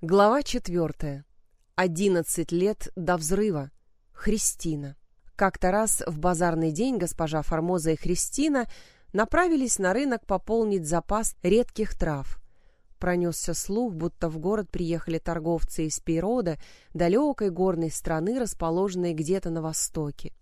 Глава четвертая. Одиннадцать лет до взрыва. Христина. Как-то раз в базарный день госпожа Формоза и Христина направились на рынок пополнить запас редких трав. Пронесся слух, будто в город приехали торговцы из Пейрода, далекой горной страны, расположенной где-то на востоке.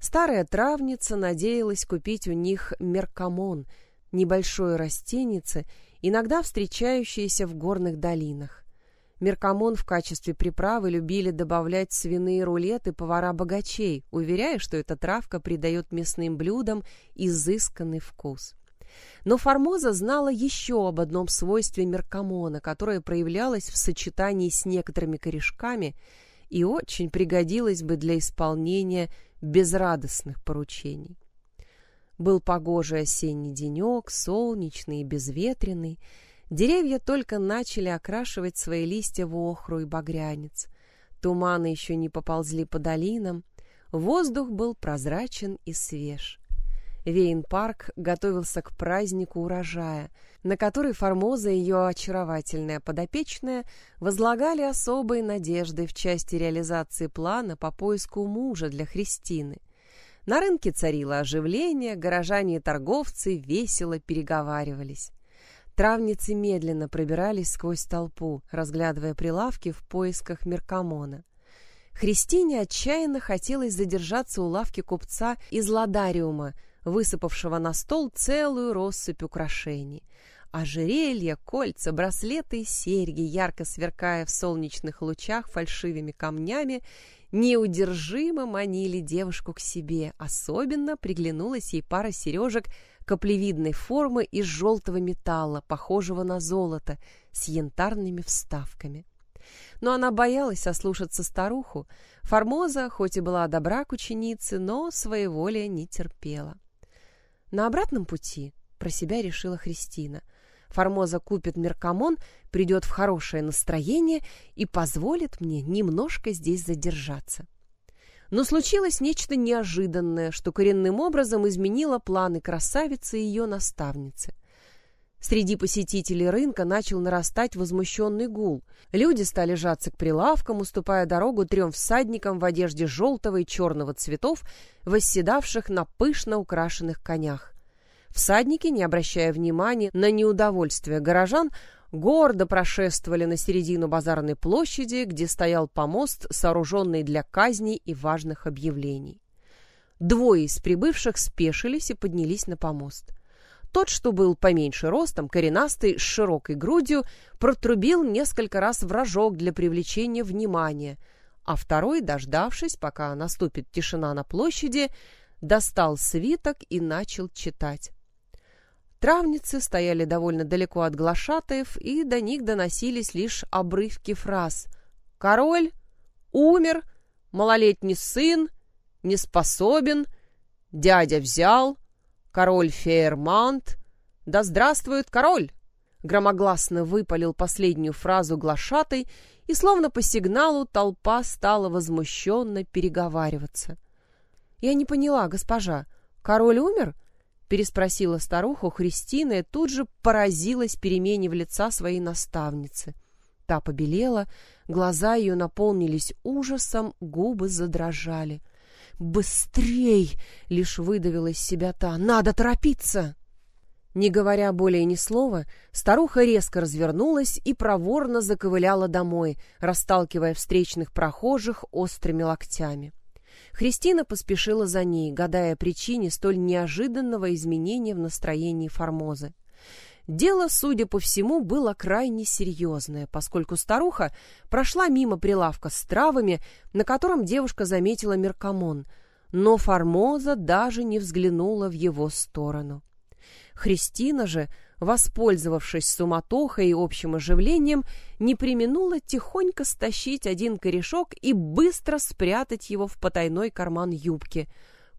Старая травница надеялась купить у них меркамон, небольшое растеньице, иногда встречающееся в горных долинах. Меркамон в качестве приправы любили добавлять в свиные рулеты повара богачей, уверяя, что эта травка придает мясным блюдам изысканный вкус. Но Формоза знала еще об одном свойстве меркамона, которое проявлялось в сочетании с некоторыми корешками и очень пригодилось бы для исполнения безрадостных поручений. Был погожий осенний денек, солнечный и безветренный, Деревья только начали окрашивать свои листья в охру и багрянец. Туманы еще не поползли по долинам. Воздух был прозрачен и свеж. Вейн-парк готовился к празднику урожая, на который Формоза и ее очаровательная подопечная возлагали особые надежды в части реализации плана по поиску мужа для Христины. На рынке царило оживление, горожане и торговцы весело переговаривались. Травницы медленно пробирались сквозь толпу, разглядывая прилавки в поисках Меркамона. Христине отчаянно хотелось задержаться у лавки купца из Ладариума, высыпавшего на стол целую россыпь украшений. Ожерелья, кольца, браслеты и серьги, ярко сверкая в солнечных лучах фальшивыми камнями, неудержимо манили девушку к себе. Особенно приглянулась ей пара сережек каплевидной формы из желтого металла, похожего на золото, с янтарными вставками. Но она боялась ослушаться старуху. Формоза, хоть и была добра к ученице, но своеволия не терпела. На обратном пути про себя решила Христина. Формоза купит меркамон, придет в хорошее настроение и позволит мне немножко здесь задержаться. Но случилось нечто неожиданное, что коренным образом изменило планы красавицы и ее наставницы. Среди посетителей рынка начал нарастать возмущенный гул. Люди стали жаться к прилавкам, уступая дорогу трем всадникам в одежде желтого и черного цветов, восседавших на пышно украшенных конях. Всадники, не обращая внимания на неудовольствие горожан, гордо прошествовали на середину базарной площади, где стоял помост, сооруженный для казней и важных объявлений. Двое из прибывших спешились и поднялись на помост. Тот, что был поменьше ростом, коренастый, с широкой грудью, протрубил несколько раз в рожок для привлечения внимания, а второй, дождавшись, пока наступит тишина на площади, достал свиток и начал читать. Травницы стояли довольно далеко от глашатаев, и до них доносились лишь обрывки фраз. «Король! Умер! Малолетний сын! Не способен! Дядя взял! Король Фейермант! Да здравствует король!» Громогласно выпалил последнюю фразу глашатай, и словно по сигналу толпа стала возмущенно переговариваться. «Я не поняла, госпожа, король умер?» Переспросила старуху Христина и тут же поразилась перемене в лица своей наставницы. Та побелела, глаза ее наполнились ужасом, губы задрожали. «Быстрей!» — лишь выдавила из себя та. «Надо торопиться!» Не говоря более ни слова, старуха резко развернулась и проворно заковыляла домой, расталкивая встречных прохожих острыми локтями. Христина поспешила за ней, гадая о причине столь неожиданного изменения в настроении Формозы. Дело, судя по всему, было крайне серьезное, поскольку старуха прошла мимо прилавка с травами, на котором девушка заметила меркамон, но Формоза даже не взглянула в его сторону. Христина же воспользовавшись суматохой и общим оживлением, не применула тихонько стащить один корешок и быстро спрятать его в потайной карман юбки.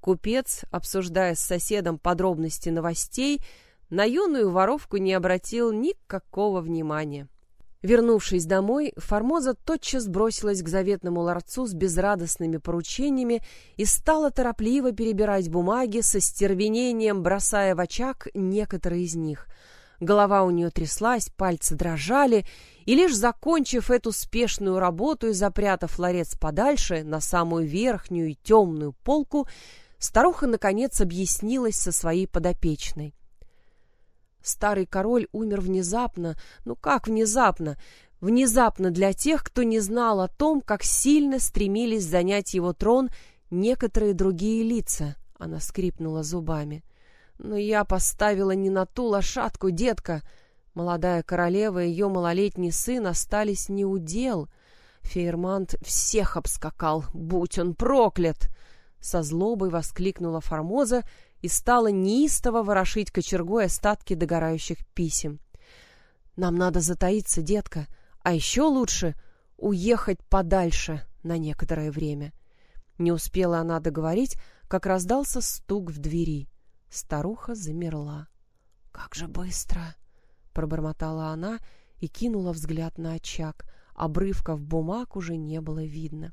Купец, обсуждая с соседом подробности новостей, на юную воровку не обратил никакого внимания. Вернувшись домой, Формоза тотчас бросилась к заветному ларцу с безрадостными поручениями и стала торопливо перебирать бумаги со стервенением, бросая в очаг некоторые из них — Голова у нее тряслась, пальцы дрожали, и лишь закончив эту спешную работу и запрятав ларец подальше, на самую верхнюю темную полку, старуха, наконец, объяснилась со своей подопечной. Старый король умер внезапно. Ну как внезапно? Внезапно для тех, кто не знал о том, как сильно стремились занять его трон некоторые другие лица. Она скрипнула зубами. Но я поставила не на ту лошадку, детка. Молодая королева и ее малолетний сын остались не у дел. Фейермант всех обскакал, будь он проклят! Со злобой воскликнула Формоза и стала неистово ворошить кочергой остатки догорающих писем. «Нам надо затаиться, детка, а еще лучше уехать подальше на некоторое время». Не успела она договорить, как раздался стук в двери. Старуха замерла. «Как же быстро!» — пробормотала она и кинула взгляд на очаг. Обрывков бумаг уже не было видно.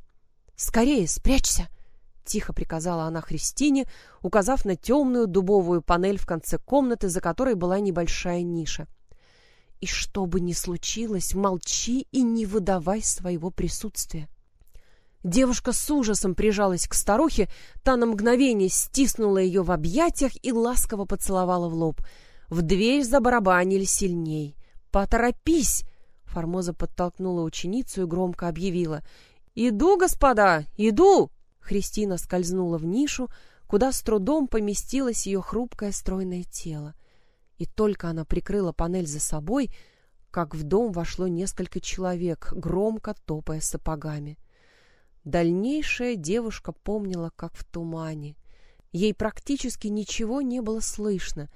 «Скорее, спрячься!» Тихо приказала она Христине, указав на темную дубовую панель в конце комнаты, за которой была небольшая ниша. И что бы ни случилось, молчи и не выдавай своего присутствия. Девушка с ужасом прижалась к старухе, та на мгновение стиснула ее в объятиях и ласково поцеловала в лоб. В дверь забарабанили сильней. «Поторопись!» Формоза подтолкнула ученицу и громко объявила. «Иду, господа, иду!» Христина скользнула в нишу, куда с трудом поместилось ее хрупкое стройное тело. И только она прикрыла панель за собой, как в дом вошло несколько человек, громко топая сапогами. Дальнейшее девушка помнила, как в тумане. Ей практически ничего не было слышно.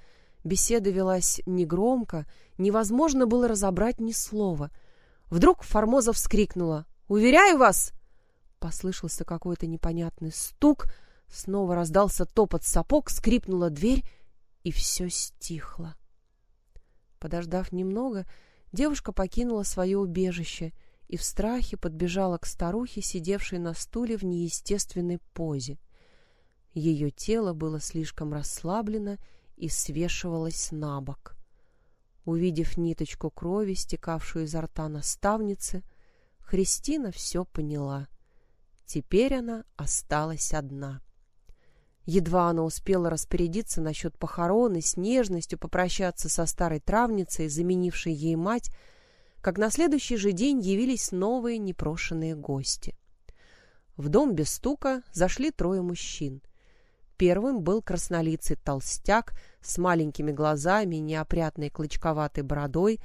Беседа велась негромко, невозможно было разобрать ни слова. Вдруг Формоза вскрикнула. «Уверяю вас, Послышался какой-то непонятный стук, снова раздался топот сапог, скрипнула дверь, и все стихло. Подождав немного, девушка покинула свое убежище и в страхе подбежала к старухе, сидевшей на стуле в неестественной позе. Ее тело было слишком расслаблено и свешивалось на бок. Увидев ниточку крови, стекавшую изо рта наставницы, Христина все поняла. Теперь она осталась одна. Едва она успела распорядиться насчет похорон и с нежностью попрощаться со старой травницей, заменившей ей мать, как на следующий же день явились новые непрошенные гости. В дом без стука зашли трое мужчин. Первым был краснолицый толстяк с маленькими глазами и неопрятной клочковатой бородой,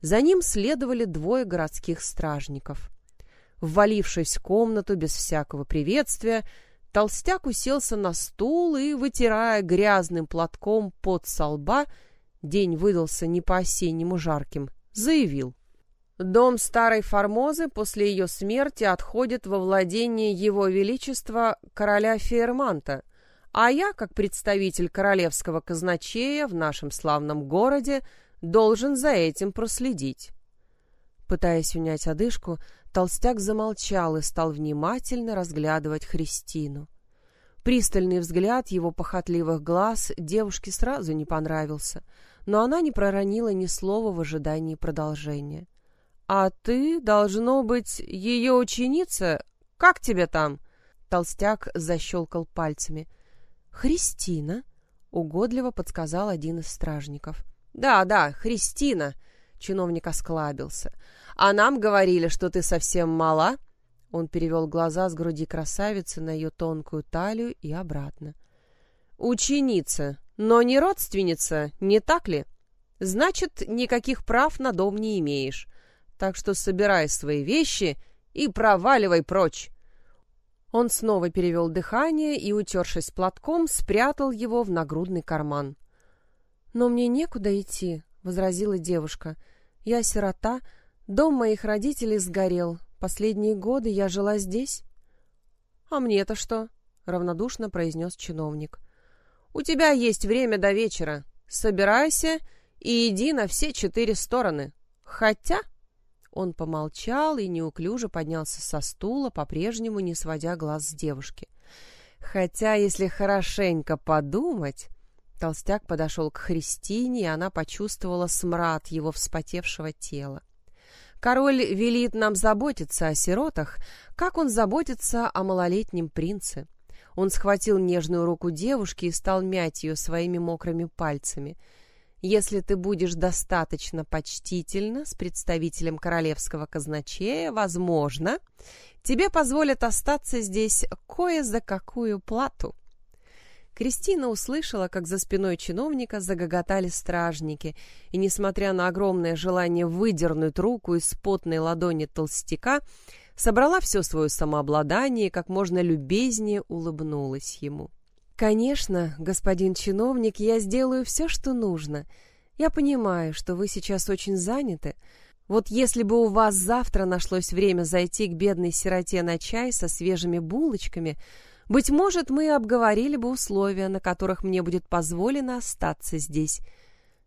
за ним следовали двое городских стражников — Ввалившись в комнату без всякого приветствия, толстяк уселся на стул и, вытирая грязным платком под со лба, день выдался не по-осеннему жарким, заявил. Дом старой Формозы после ее смерти отходит во владение его величества короля Фейерманта, а я, как представитель королевского казначея в нашем славном городе, должен за этим проследить. Пытаясь унять одышку, Толстяк замолчал и стал внимательно разглядывать Христину. Пристальный взгляд его похотливых глаз девушке сразу не понравился, но она не проронила ни слова в ожидании продолжения. «А ты, должно быть, ее ученица? Как тебе там?» Толстяк защелкал пальцами. «Христина», — угодливо подсказал один из стражников. «Да, да, Христина», — чиновник осклабился. А нам говорили, что ты совсем мала. Он перевел глаза с груди красавицы на ее тонкую талию и обратно. Ученица, но не родственница, не так ли? Значит, никаких прав на дом не имеешь. Так что собирай свои вещи и проваливай прочь. Он снова перевел дыхание и, утершись платком, спрятал его в нагрудный карман. «Но мне некуда идти», — возразила девушка. «Я сирота, Дом моих родителей сгорел. Последние годы я жила здесь. — А мне-то что? — равнодушно произнес чиновник. — У тебя есть время до вечера. Собирайся и иди на все четыре стороны. Хотя... Он помолчал и неуклюже поднялся со стула, по-прежнему не сводя глаз с девушки. Хотя, если хорошенько подумать, Толстяк подошел к Христине, и она почувствовала смрад его вспотевшего тела. Король велит нам заботиться о сиротах, как он заботится о малолетнем принце. Он схватил нежную руку девушки и стал мять ее своими мокрыми пальцами. Если ты будешь достаточно почтительна с представителем королевского казначея, возможно, тебе позволят остаться здесь кое за какую плату. Кристина услышала, как за спиной чиновника загоготали стражники, и, несмотря на огромное желание выдернуть руку из потной ладони толстяка, собрала все свое самообладание и как можно любезнее улыбнулась ему. «Конечно, господин чиновник, я сделаю все, что нужно. Я понимаю, что вы сейчас очень заняты. Вот если бы у вас завтра нашлось время зайти к бедной сироте на чай со свежими булочками, быть может, мы обговорили бы условия, на которых мне будет позволено остаться здесь.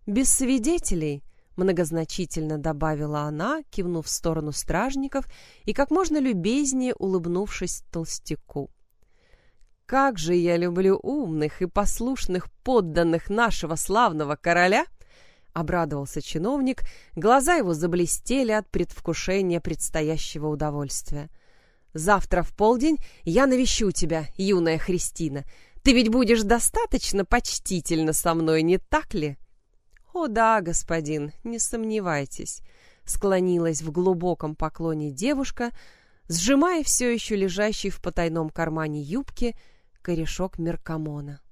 Без свидетелей, многозначительно добавила она, кивнув в сторону стражников и как можно любезнее улыбнувшись толстяку. Как же я люблю умных и послушных подданных нашего славного короля! Обрадовался чиновник, глаза его заблестели от предвкушения предстоящего удовольствия. Завтра в полдень я навещу тебя, юная Христина. Ты ведь будешь достаточно почтительно со мной, не так ли? О да, господин, не сомневайтесь, склонилась в глубоком поклоне девушка, сжимая все еще лежащий в потайном кармане юбки корешок Меркамона.